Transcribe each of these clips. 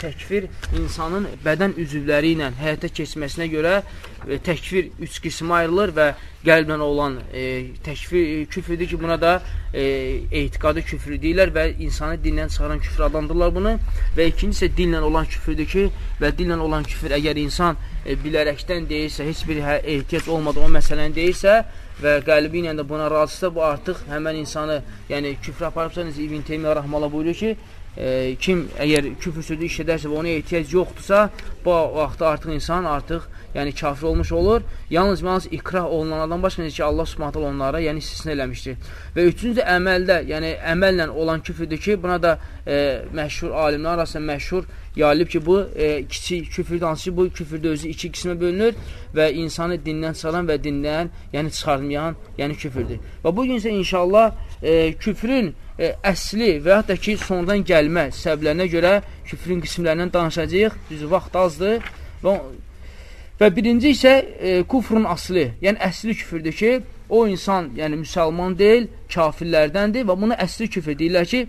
təkfir insanın bədən üzvləri ilə həyata keçməsinə görə e, təkfir üç qismə ayrılır və qəlblə olan e, təkfir e, küfrüdür ki, buna da e, etiqadı küfrü deyirlər və insanı dindən çıxaran küfr adlandırırlar bunu və ikinci isə dillə olan küfrüdür ki, və dillə olan küfr əgər insan e, bilərəkdən deyirsə, heç bir hə, ehtiyac olmadığı o məsələni deyirsə və qəlbi ilə də buna razısa, bu artıq həmən insanı, yəni küfr aparıbsa, necə İbn Teymiyyə Rəhmələ buyuruyor ki, e, kim əgər küfür sözü işlədərsə və ona ehtiyac yoxdursa, bu vaxtda artıq insan artıq yəni kafir olmuş olur. Yalnız yalnız ikrah olunanlardan başqa necə ki Allah Subhanahu onlara yəni istisna eləmişdir. Və üçüncü əməldə, yəni əməllə olan küfrdür ki, buna da e, məşhur alimlər arasında məşhur yayılıb ki, bu e, kiçik küfür hansı bu küfürdə özü iki qismə bölünür və insanı dindən çıxaran və dindən yəni çıxarmayan, yəni küfürdür. Və bu gün isə inşallah e, küfrün e, əsli və yaxud da ki, sonradan gəlmə səbəblərinə görə küfrün qismlərindən danışacağıq. Düzü, vaxt azdır. Və, və birinci isə e, kufrun aslı, yəni əsli küfürdür ki, o insan, yəni müsəlman deyil, kafirlərdəndir və buna əsli küfür deyirlər ki,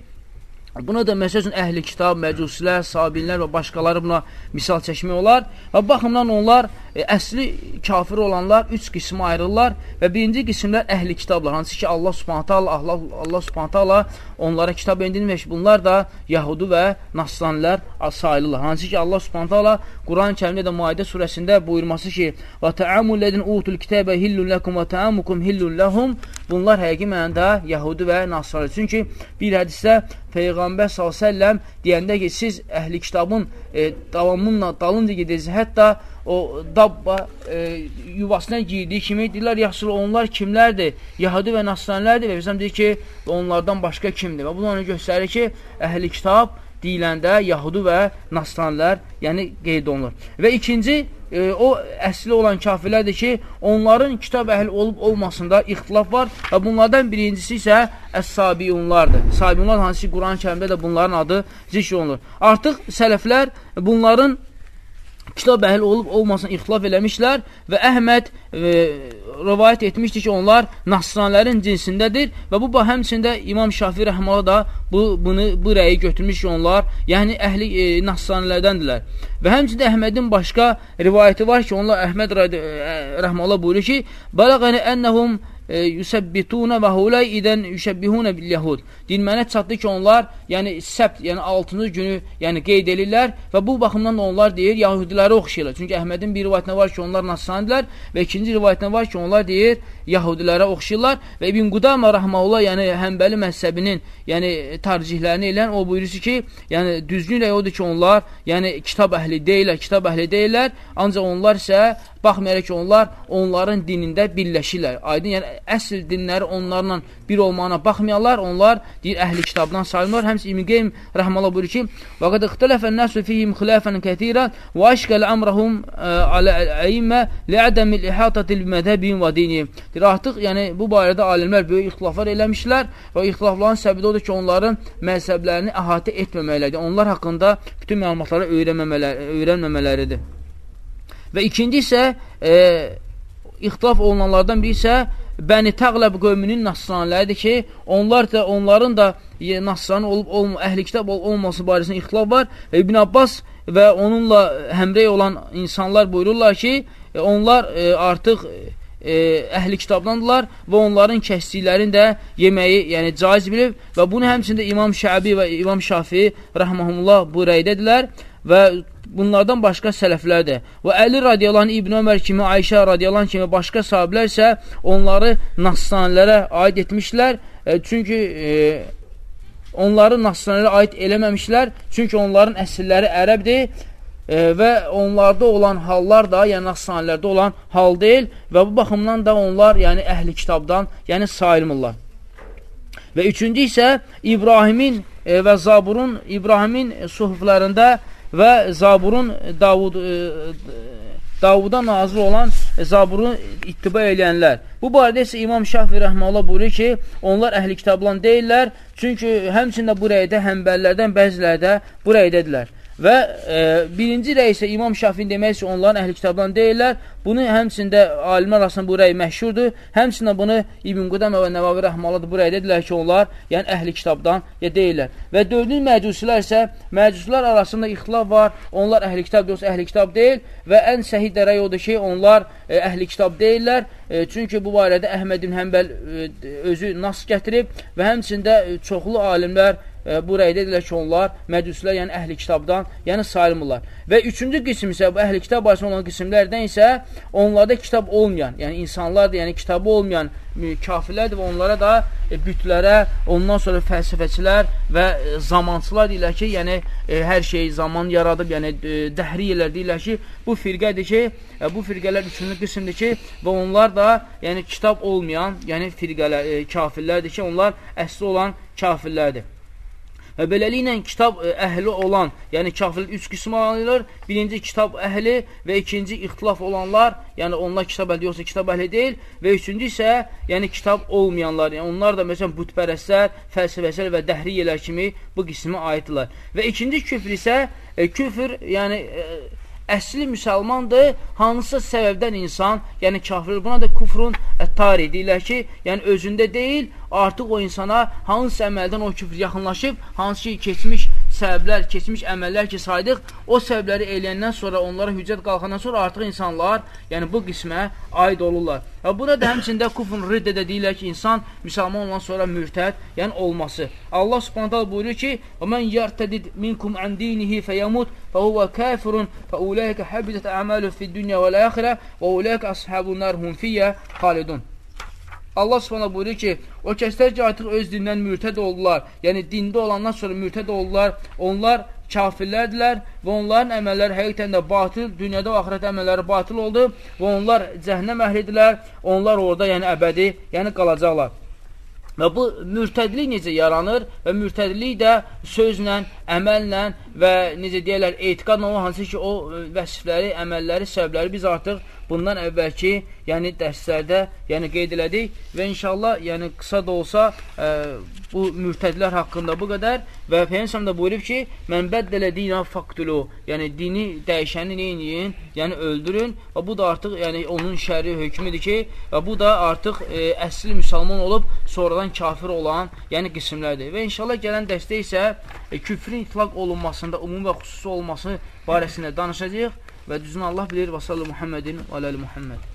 Buna da məsəl üçün əhli kitab, məcusilər, sabinlər və başqaları buna misal çəkmək olar. Və baxımdan onlar e, əsli kafir olanlar üç qismə ayrılırlar və birinci qismlər əhli kitablar. Hansı ki Allah Subhanahu Allah Allah Subhanahu onlara kitab endirmiş. Bunlar da Yahudu və Nasranilər sayılırlar. Hansı ki Allah Subhanahu Quran-ı Kərimdə də Maidə surəsində buyurması ki: "Və ta'amul ledin utul kitaba hillun lakum və ta'amukum hillun lahum." Bunlar həqiqi mənada Yahudi və Nasranilər. Çünki bir hədisdə Peyğəmbər s.ə.v deyəndə ki, siz əhli kitabın e, davamınla dalınca gedəcəksiniz, hətta o dabba e, yuvasına girdiyi kimi deyirlər, yaxşı onlar kimlərdir? Yahudi və Nasranlərdir və bizim deyir ki, onlardan başqa kimdir? Və bu onu göstərir ki, əhli kitab deyiləndə Yahudu və Nasranlər, yəni qeyd olunur. Və ikinci, e, o əsli olan kafirlərdir ki, onların kitab əhli olub olmasında ixtilaf var və bunlardan birincisi isə Əs-Sabiyunlardır. Sabiyunlar hansı ki, Quran-ı kərimdə də bunların adı zikr olunur. Artıq sələflər bunların kitab əhli olub olmasın ixtilaf eləmişlər və Əhməd e, rivayət etmişdir ki, onlar nasranlərin cinsindədir və bu həmçində İmam Şafi rəhmələ da bu, bunu, bu rəyi götürmüş ki, onlar yəni əhli e, nasranlərdəndirlər. Və həmçində Əhmədin başqa rivayəti var ki, onlar Əhməd e, rəhmələ buyurur ki, Bələqəni ennəhum yüsəbbituna və hulay idən yüşəbbihunə bil yəhud. Dinmənə çatdı ki, onlar, yəni səbt, yəni 6-cı günü, yəni qeyd edirlər və bu baxımdan da onlar deyir, yahudilərə oxşayırlar. Çünki Əhmədin bir rivayətinə var ki, onlar nasranidilər və ikinci rivayətinə var ki, onlar deyir, yahudilərə oxşayırlar və İbn Qudama rahmeullah, yəni Həmbəli məzhəbinin, yəni tarcihlərini elən o buyurur ki, yəni düzgün də odur ki, onlar, yəni kitab əhli deyirlər, kitab əhli deyirlər, ancaq onlar isə baxmayaraq ki, onlar onların dinində birləşirlər. Aydın, yəni əsl dinləri onlarla bir olmağına baxmayanlar, onlar deyir əhli kitabdan sayılırlar. Həmçə İbn Qeym rəhməhullah buyurur ki: "Və qad ixtilafən-nasu fihim xilafan ketiran və aşkal amrahum ala əimmə li'adam al-ihatati bi-madhhabihim və dinihim." Deyir artıq, yəni bu barədə alimlər böyük ixtilaflar eləmişlər və ixtilafların səbəbi odur ki, onların məzhəblərini əhatə etməməkləridir. Onlar haqqında bütün məlumatları öyrənməmələri, öyrənməmələridir. Və ikinci isə e, ixtilaf olunanlardan biri isə Bəni Təqləb qövmünün nasranləridir ki, onlar da onların da nasran olub olma, əhli kitab ol olması barəsində ixtilaf var və İbn Abbas və onunla həmrəy olan insanlar buyururlar ki, e, onlar e, artıq e, əhli kitabdandırlar və onların kəsdiklərini də yeməyi, yəni caiz bilib və bunu həmçində İmam Şəbi və İmam Şafi rəhməhumullah bu rəydədirlər və bunlardan başqa sələflərdir. Və Əli radiyalan İbn Ömər kimi, Ayşə radiyalan kimi başqa sahiblər isə onları nasranilərə aid etmişlər. E, çünki e, onları nasranilərə aid eləməmişlər. Çünki onların əsilləri ərəbdir e, və onlarda olan hallar da, yəni nasranilərdə olan hal deyil və bu baxımdan da onlar, yəni əhli kitabdan, yəni sayılmırlar. Və üçüncü isə İbrahimin e, və Zaburun İbrahimin suhuflarında və Zaburun Davud e, Davuda nazır olan Zaburu ittiba eləyənlər. Bu barədə isə İmam Şafi rəhməhullah buyurur ki, onlar əhli kitablan deyirlər, çünki həmçində bu rəydə həmbəllərdən bəziləri də bu rəydədirlər. Və e, birinci rəy isə İmam Şafin demək ki, onların əhli kitabdan deyirlər. Bunu həmçində alimlər arasında bu rəy məşhurdur. Həmçində bunu İbn Qudamə və Nəvavi Rəhmalıdır bu rəydə dedilər ki, onlar yəni əhli kitabdan ya deyirlər. Və dördüncü məcusilər isə məcusilər arasında ixtilaf var. Onlar əhli kitab yoxsa əhli kitab deyil və ən səhih də rəy odur ki, onlar e, əhli kitab deyirlər. E, çünki bu barədə Əhməd ibn Həmbəl e, özü nas gətirib və həmçində e, çoxlu alimlər bu rəydə edirlər ki, onlar məcusilər, yəni əhli kitabdan, yəni sayılmırlar. Və üçüncü qism isə, bu əhli kitab barəsində olan qismlərdən isə onlarda kitab olmayan, yəni insanlardır, yəni kitabı olmayan kafirlərdir və onlara da e, bütlərə, ondan sonra fəlsəfəçilər və e, zamançılar deyirlər ki, yəni e, hər şey zaman yaradıb, yəni e, dəhriyələr deyirlər ki, bu firqədir ki, e, bu firqələr üçüncü qismdir ki, və onlar da yəni kitab olmayan, yəni firqələr, e, kafirlərdir ki, onlar əsli olan kafirlərdir. Və beləliklə kitab e, əhli olan, yəni kafirlər üç qismə ayrılır. Birinci kitab əhli və ikinci ixtilaf olanlar, yəni onlar kitab əhli yoxsa kitab əhli deyil və üçüncü isə yəni kitab olmayanlar, yəni onlar da məsələn bütpərəstlər, fəlsəfəçilər və dəhriyələr kimi bu qismə aiddirlər. Və ikinci küfr isə e, küfr, yəni e, əsli müsəlmandır, hansısa səbəbdən insan, yəni kafir, buna da kufrun əttar edirlər ki, yəni özündə deyil, artıq o insana hansı əməldən o küfr yaxınlaşıb, hansı ki, keçmiş səbəblər, keçmiş əməllər ki, saydıq, o səbəbləri eləyəndən sonra, onlara hüccət qalxandan sonra artıq insanlar, yəni bu qismə aid olurlar. Və burada da həmçində kufrun riddə də deyirlər ki, insan müsəlman olan sonra mürtəd, yəni olması. Allah subhanətəl buyurur ki, وَمَنْ يَرْتَدِدْ مِنْكُمْ عَنْ دِينِهِ فَيَمُتْ فَهُوَ كَافِرٌ فَأُولَٰئِكَ حَبِّتَتْ أَعْمَالُهُ فِي الدُّنْيَا وَالْآخِرَةِ وَأُولَٰئِكَ أَصْحَابُ النَّارِ هُمْ فِيهَا خَالِدُونَ Allah subhanahu buyurur ki, o kəslər ki, artıq öz dindən mürtəd oldular, yəni dində olandan sonra mürtəd oldular, onlar kafirlərdilər və onların əməlləri həqiqətən də batıl, dünyada və axirət əməlləri batıl oldu və onlar cəhənnəm əhlidirlər, onlar orada yəni əbədi, yəni qalacaqlar. Və bu mürtədlik necə yaranır və mürtədlik də sözlə, əməllə və necə deyərlər, etiqadla olan hansı ki, o vəsifləri, əməlləri, səbəbləri biz artıq bundan əvvəlki, yəni dərslərdə, yəni qeyd elədik və inşallah, yəni qısa da olsa ə, e, bu mürtədlər haqqında bu qədər və Peygəmbər də buyurub ki, mən bəddələ dinə faqtulu, yəni dini dəyişəni nə edin? Yəni öldürün və bu da artıq yəni onun şəri hökmüdür ki, və bu da artıq ə, e, əsli müsəlman olub sonradan kafir olan, yəni qismlərdir. Və inşallah gələn dərsdə isə e, küfrün itlaq olunmasında ümumi və xüsusi olması barəsində danışacağıq. Və düzünü Allah bilir. Və sallı Muhammedin və aləli Muhammed.